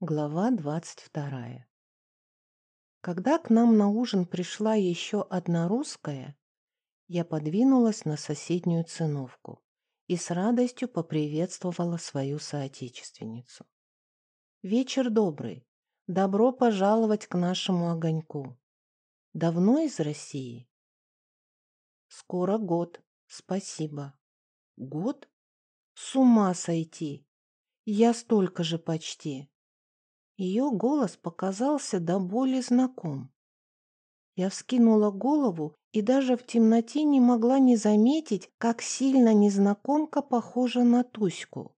Глава двадцать вторая Когда к нам на ужин пришла еще одна русская, я подвинулась на соседнюю циновку и с радостью поприветствовала свою соотечественницу. «Вечер добрый. Добро пожаловать к нашему огоньку. Давно из России?» «Скоро год. Спасибо». «Год? С ума сойти! Я столько же почти». Ее голос показался до боли знаком. Я вскинула голову и даже в темноте не могла не заметить, как сильно незнакомка похожа на Туську.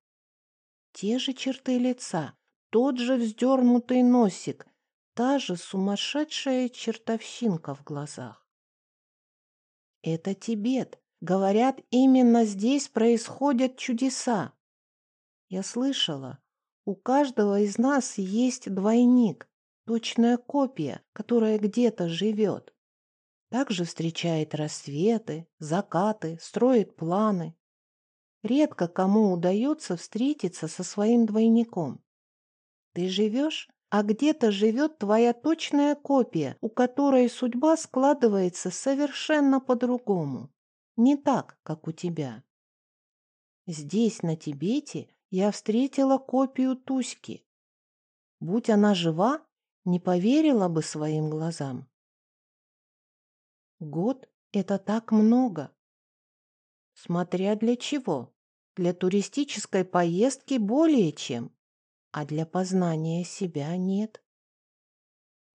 Те же черты лица, тот же вздернутый носик, та же сумасшедшая чертовщинка в глазах. Это Тибет. Говорят, именно здесь происходят чудеса. Я слышала, у каждого из нас есть двойник, точная копия, которая где-то живет. Также встречает рассветы, закаты, строит планы. Редко кому удается встретиться со своим двойником. Ты живешь, а где-то живет твоя точная копия, у которой судьба складывается совершенно по-другому. Не так, как у тебя. Здесь, на Тибете, я встретила копию Туськи. Будь она жива, не поверила бы своим глазам. Год — это так много. Смотря для чего. Для туристической поездки более чем, а для познания себя нет.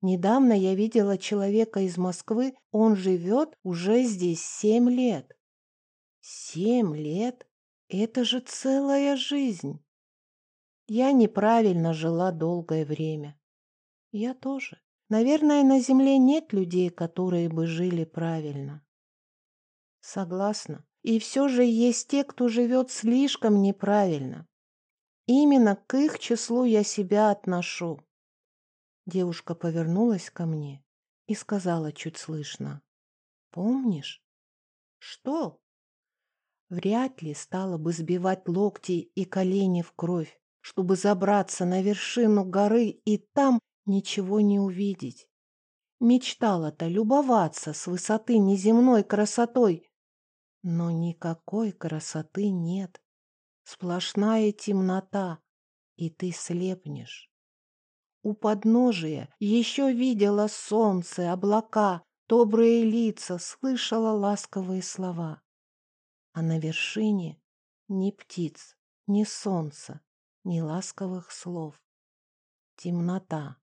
Недавно я видела человека из Москвы, он живет уже здесь семь лет. Семь лет? Это же целая жизнь. Я неправильно жила долгое время. Я тоже. Наверное, на Земле нет людей, которые бы жили правильно. Согласна. И все же есть те, кто живет слишком неправильно. Именно к их числу я себя отношу. Девушка повернулась ко мне и сказала чуть слышно. «Помнишь?» «Что?» Вряд ли стала бы сбивать локти и колени в кровь, чтобы забраться на вершину горы и там ничего не увидеть. Мечтала-то любоваться с высоты неземной красотой, но никакой красоты нет. Сплошная темнота, и ты слепнешь. У подножия еще видела солнце, облака, добрые лица, слышала ласковые слова а на вершине ни птиц, ни солнца, ни ласковых слов. Темнота,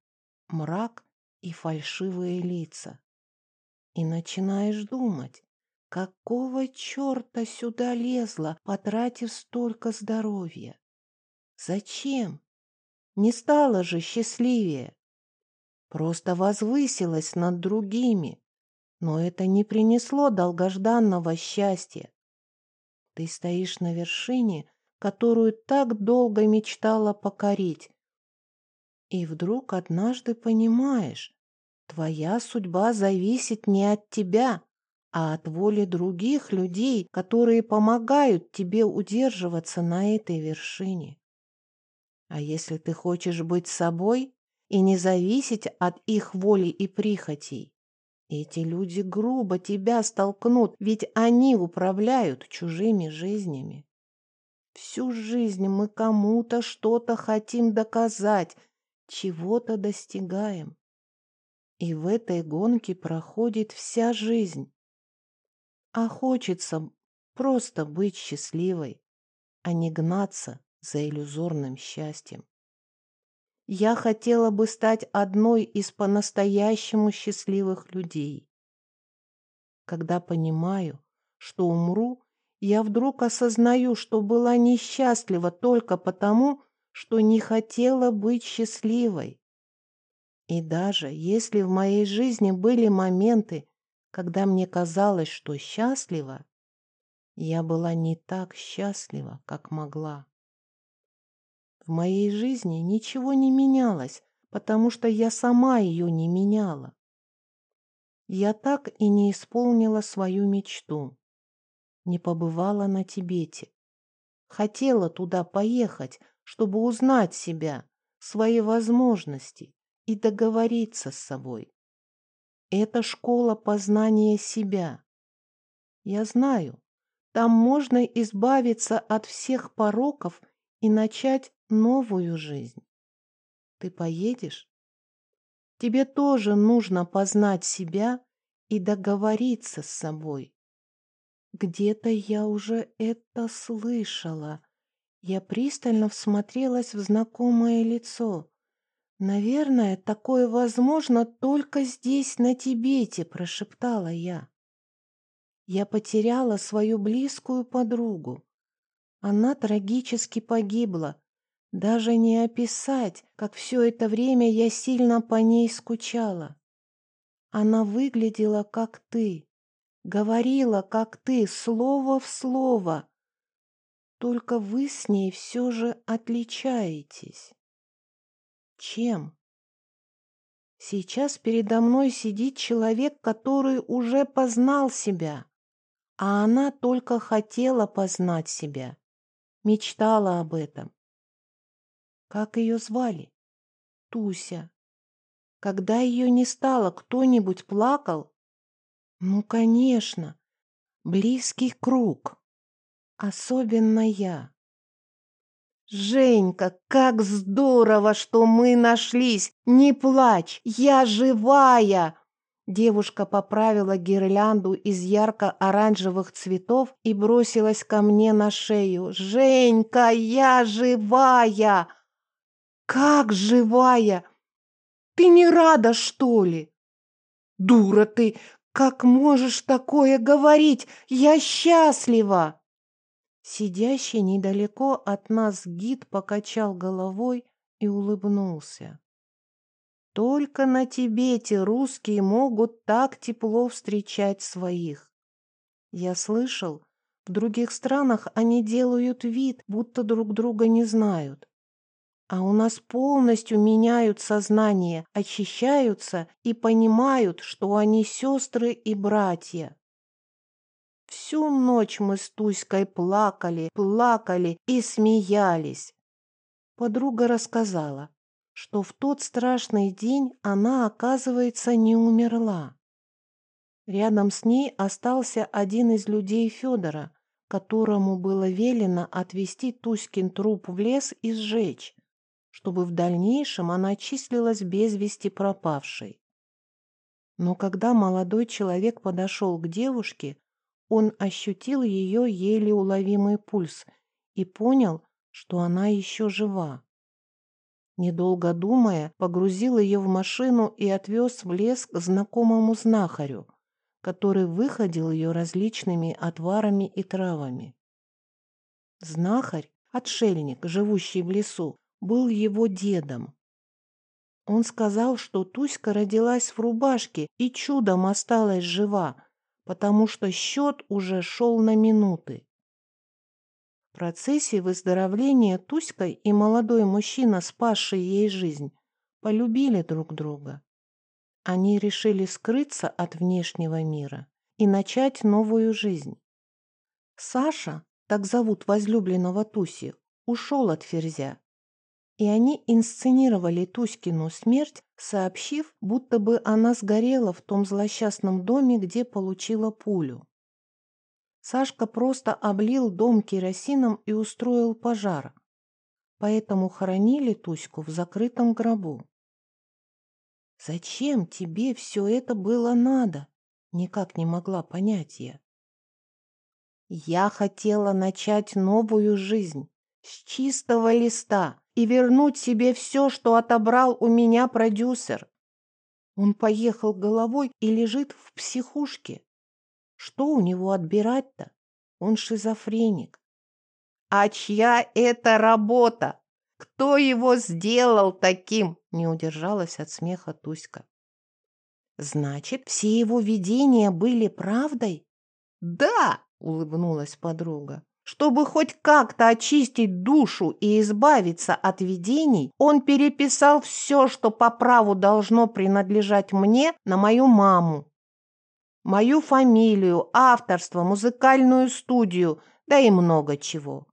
мрак и фальшивые лица. И начинаешь думать, какого черта сюда лезла, потратив столько здоровья? Зачем? Не стала же счастливее. Просто возвысилась над другими, но это не принесло долгожданного счастья. Ты стоишь на вершине, которую так долго мечтала покорить. И вдруг однажды понимаешь, твоя судьба зависит не от тебя, а от воли других людей, которые помогают тебе удерживаться на этой вершине. А если ты хочешь быть собой и не зависеть от их воли и прихотей, эти люди грубо тебя столкнут, ведь они управляют чужими жизнями. Всю жизнь мы кому-то что-то хотим доказать, чего-то достигаем. И в этой гонке проходит вся жизнь. А хочется просто быть счастливой, а не гнаться за иллюзорным счастьем. Я хотела бы стать одной из по-настоящему счастливых людей. Когда понимаю, что умру, я вдруг осознаю, что была несчастлива только потому, что не хотела быть счастливой. И даже если в моей жизни были моменты, когда мне казалось, что счастлива, я была не так счастлива, как могла. В моей жизни ничего не менялось, потому что я сама ее не меняла. Я так и не исполнила свою мечту. Не побывала на Тибете. Хотела туда поехать, чтобы узнать себя, свои возможности и договориться с собой. Это школа познания себя. Я знаю, там можно избавиться от всех пороков и начать новую жизнь. Ты поедешь? Тебе тоже нужно познать себя и договориться с собой. Где-то я уже это слышала. Я пристально всмотрелась в знакомое лицо. «Наверное, такое возможно только здесь, на Тибете», — прошептала я. Я потеряла свою близкую подругу. Она трагически погибла. Даже не описать, как все это время я сильно по ней скучала. Она выглядела, как ты, говорила, как ты, слово в слово. Только вы с ней все же отличаетесь. Чем? Сейчас передо мной сидит человек, который уже познал себя, а она только хотела познать себя, мечтала об этом. Как ее звали? Туся. Когда ее не стало, кто-нибудь плакал? Ну, конечно, близкий круг. Особенно я. «Женька, как здорово, что мы нашлись! Не плачь, я живая!» Девушка поправила гирлянду из ярко-оранжевых цветов и бросилась ко мне на шею. «Женька, я живая!» «Как живая? Ты не рада, что ли?» «Дура ты! Как можешь такое говорить? Я счастлива!» Сидящий недалеко от нас гид покачал головой и улыбнулся. Только на Тибете русские могут так тепло встречать своих. Я слышал, в других странах они делают вид, будто друг друга не знают. А у нас полностью меняют сознание, очищаются и понимают, что они сестры и братья. Всю ночь мы с Туськой плакали, плакали и смеялись. Подруга рассказала, что в тот страшный день она, оказывается, не умерла. Рядом с ней остался один из людей Федора, которому было велено отвезти Туськин труп в лес и сжечь, чтобы в дальнейшем она числилась без вести пропавшей. Но когда молодой человек подошел к девушке, он ощутил ее еле уловимый пульс и понял, что она еще жива. Недолго думая, погрузил ее в машину и отвез в лес к знакомому знахарю, который выходил ее различными отварами и травами. Знахарь, отшельник, живущий в лесу, был его дедом. Он сказал, что Туська родилась в рубашке и чудом осталась жива, потому что счет уже шел на минуты. Процессе выздоровления Туська и молодой мужчина, спасший ей жизнь, полюбили друг друга. Они решили скрыться от внешнего мира и начать новую жизнь. Саша, так зовут возлюбленного Туси, ушел от Ферзя и они инсценировали Туськину смерть, сообщив, будто бы она сгорела в том злосчастном доме, где получила пулю. Сашка просто облил дом керосином и устроил пожар, поэтому хоронили Туську в закрытом гробу. «Зачем тебе все это было надо?» — никак не могла понять я. «Я хотела начать новую жизнь с чистого листа, и вернуть себе все, что отобрал у меня продюсер. Он поехал головой и лежит в психушке. Что у него отбирать-то? Он шизофреник. А чья это работа? Кто его сделал таким? Не удержалась от смеха Туська. Значит, все его видения были правдой? Да, улыбнулась подруга. Чтобы хоть как-то очистить душу и избавиться от видений, он переписал все, что по праву должно принадлежать мне, на мою маму. Мою фамилию, авторство, музыкальную студию, да и много чего.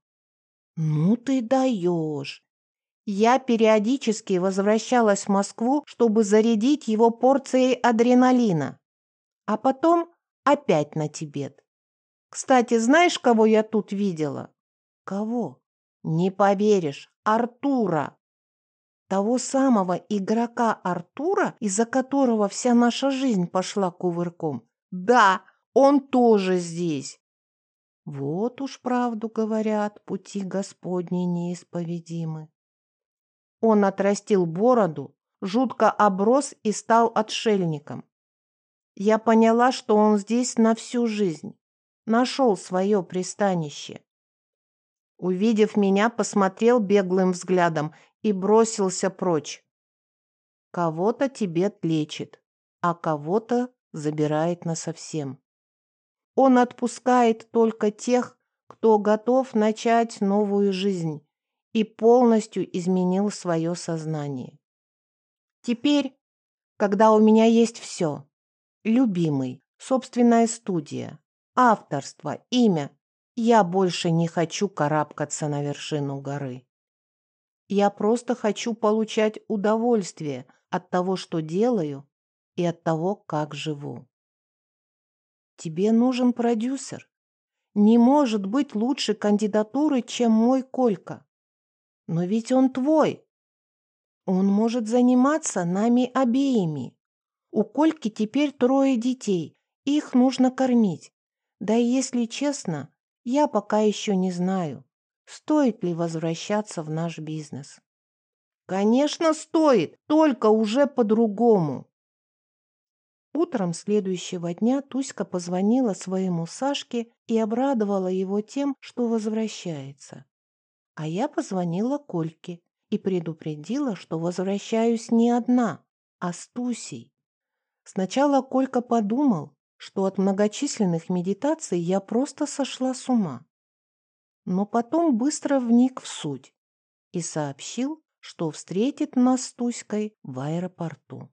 Ну ты даешь. Я периодически возвращалась в Москву, чтобы зарядить его порцией адреналина. А потом опять на Тибет. Кстати, знаешь, кого я тут видела? Кого? Не поверишь, Артура. Того самого игрока Артура, из-за которого вся наша жизнь пошла кувырком. Да, он тоже здесь. Вот уж правду говорят, пути Господни неисповедимы. Он отрастил бороду, жутко оброс и стал отшельником. Я поняла, что он здесь на всю жизнь, нашел свое пристанище. Увидев меня, посмотрел беглым взглядом и бросился прочь. Кого-то Тибет лечит, а кого-то забирает насовсем. Он отпускает только тех, кто готов начать новую жизнь, и полностью изменил свое сознание. Теперь, когда у меня есть все, любимый, собственная студия, авторство, имя, я больше не хочу карабкаться на вершину горы. Я просто хочу получать удовольствие от того, что делаю, и от того, как живу. Тебе нужен продюсер. Не может быть лучше кандидатуры, чем мой Колька. Но ведь он твой. Он может заниматься нами обеими. У Кольки теперь трое детей, их нужно кормить. Да и если честно, я пока еще не знаю, стоит ли возвращаться в наш бизнес. Конечно, стоит, только уже по-другому. Утром следующего дня Туська позвонила своему Сашке и обрадовала его тем, что возвращается. А я позвонила Кольке и предупредила, что возвращаюсь не одна, а с Тусей. Сначала Колька подумал, что от многочисленных медитаций я просто сошла с ума. Но потом быстро вник в суть и сообщил, что встретит нас с Туськой в аэропорту.